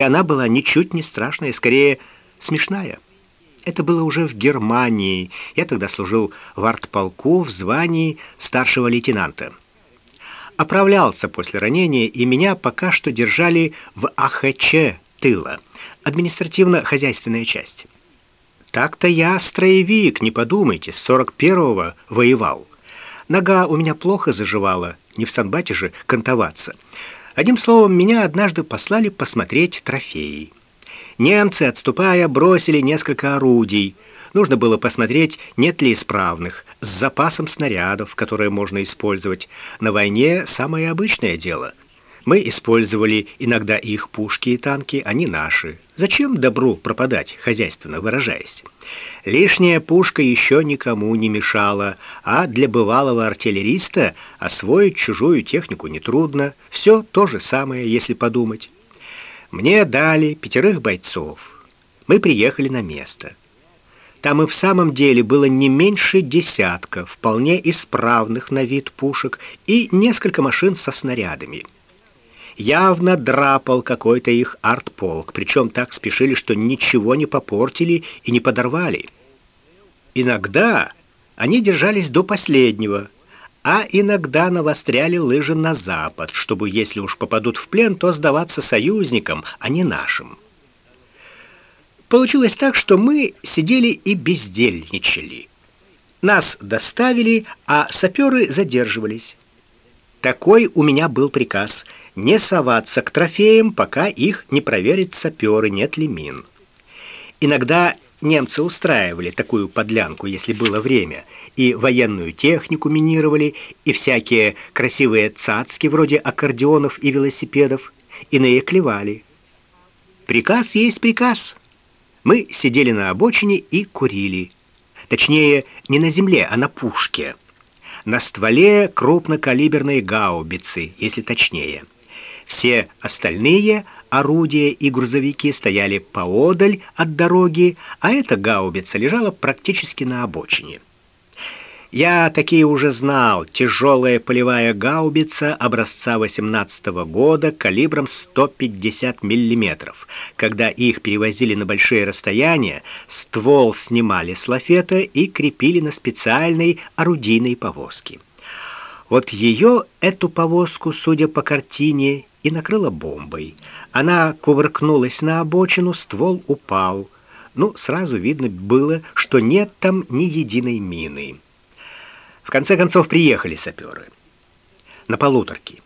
И она была ничуть не страшная, скорее смешная. Это было уже в Германии. Я тогда служил в артполку в звании старшего лейтенанта. Оправлялся после ранения, и меня пока что держали в АХЧ тыла, административно-хозяйственная часть. Так-то я строевик, не подумайте, с 41-го воевал. Нога у меня плохо заживала, не в санбате же кантоваться. Одним словом, меня однажды послали посмотреть трофеи. Немцы, отступая, бросили несколько орудий. Нужно было посмотреть, нет ли исправных, с запасом снарядов, которые можно использовать. На войне самое обычное дело. Мы использовали иногда их пушки и танки, они наши. Зачем добру пропадать, хозяйственно выражаясь? Лишняя пушка еще никому не мешала, а для бывалого артиллериста освоить чужую технику нетрудно. Все то же самое, если подумать. Мне дали пятерых бойцов. Мы приехали на место. Там и в самом деле было не меньше десятка вполне исправных на вид пушек и несколько машин со снарядами явно драпал какой-то их артполк, причем так спешили, что ничего не попортили и не подорвали. Иногда они держались до последнего, а иногда навостряли лыжи на запад, чтобы, если уж попадут в плен, то сдаваться союзникам, а не нашим. Получилось так, что мы сидели и бездельничали. Нас доставили, а саперы задерживались. Такой у меня был приказ не соваться к трофеям, пока их не проверят саперы, нет ли мин. Иногда немцы устраивали такую подлянку, если было время, и военную технику минировали, и всякие красивые цацки вроде аккордеонов и велосипедов, иные клевали. Приказ есть приказ. Мы сидели на обочине и курили. Точнее, не на земле, а на пушке. На стволе крупнокалиберной гаубицы, если точнее. Все остальные орудия и грузовики стояли поодаль от дороги, а эта гаубица лежала практически на обочине. Я такие уже знал. Тяжелая полевая гаубица образца 18 -го года калибром 150 миллиметров. Когда их перевозили на большие расстояния, ствол снимали с лафета и крепили на специальной орудийной повозке. Вот ее эту повозку, судя по картине, и накрыла бомбой. Она кувыркнулась на обочину, ствол упал. Ну, сразу видно было, что нет там ни единой мины. В конце концов приехали саперы. На полуторке.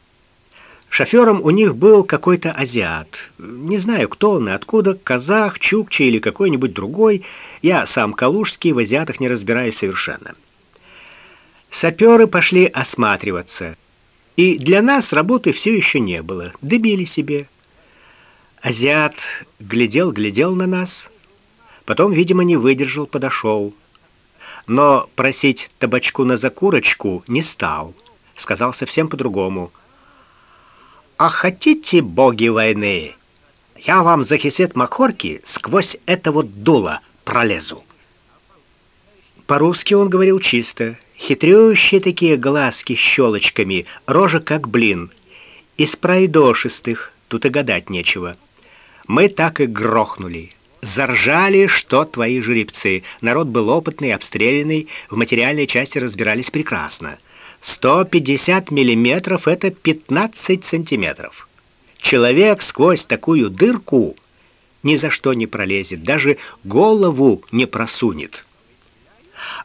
Шофером у них был какой-то азиат. Не знаю, кто он и откуда, казах, чукча или какой-нибудь другой. Я сам калужский, в азиатах не разбираюсь совершенно. Саперы пошли осматриваться. И для нас работы все еще не было. Дымили себе. Азиат глядел-глядел на нас. Потом, видимо, не выдержал, подошел но просить табачку на закурочку не стал. Сказал совсем по-другому. А хотите, боги войны, я вам за кисет махорки сквозь это вот дуло пролезу. По-русски он говорил чисто, хитрющие такие глазки щелочками, рожа как блин. Из пройдошистых, тут и гадать нечего. Мы так и грохнули. Заржали, что твои жеребцы. Народ был опытный, обстрелянный, в материальной части разбирались прекрасно. 150 миллиметров это 15 сантиметров. Человек сквозь такую дырку ни за что не пролезет, даже голову не просунет.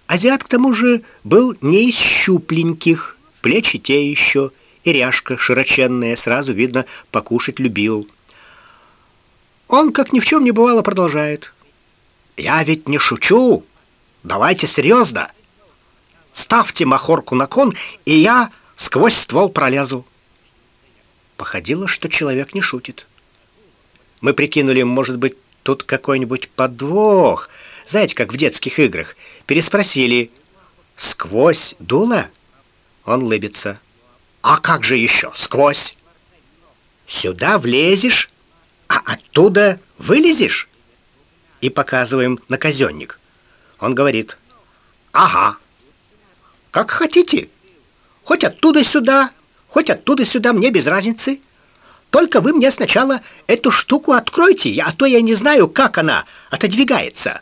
Азиат к тому же был не из щупленьких, плечи те еще, и ряжка широченная, сразу видно, покушать любил. Он, как ни в чем не бывало, продолжает. «Я ведь не шучу. Давайте серьезно. Ставьте махорку на кон, и я сквозь ствол пролезу». Походило, что человек не шутит. Мы прикинули, может быть, тут какой-нибудь подвох. Знаете, как в детских играх. Переспросили. «Сквозь дуло?» Он лыбится. «А как же еще? Сквозь?» «Сюда влезешь?» А оттуда вылезешь? И показываем на казённик. Он говорит, ага, как хотите, хоть оттуда сюда, хоть оттуда сюда, мне без разницы. Только вы мне сначала эту штуку откройте, а то я не знаю, как она отодвигается.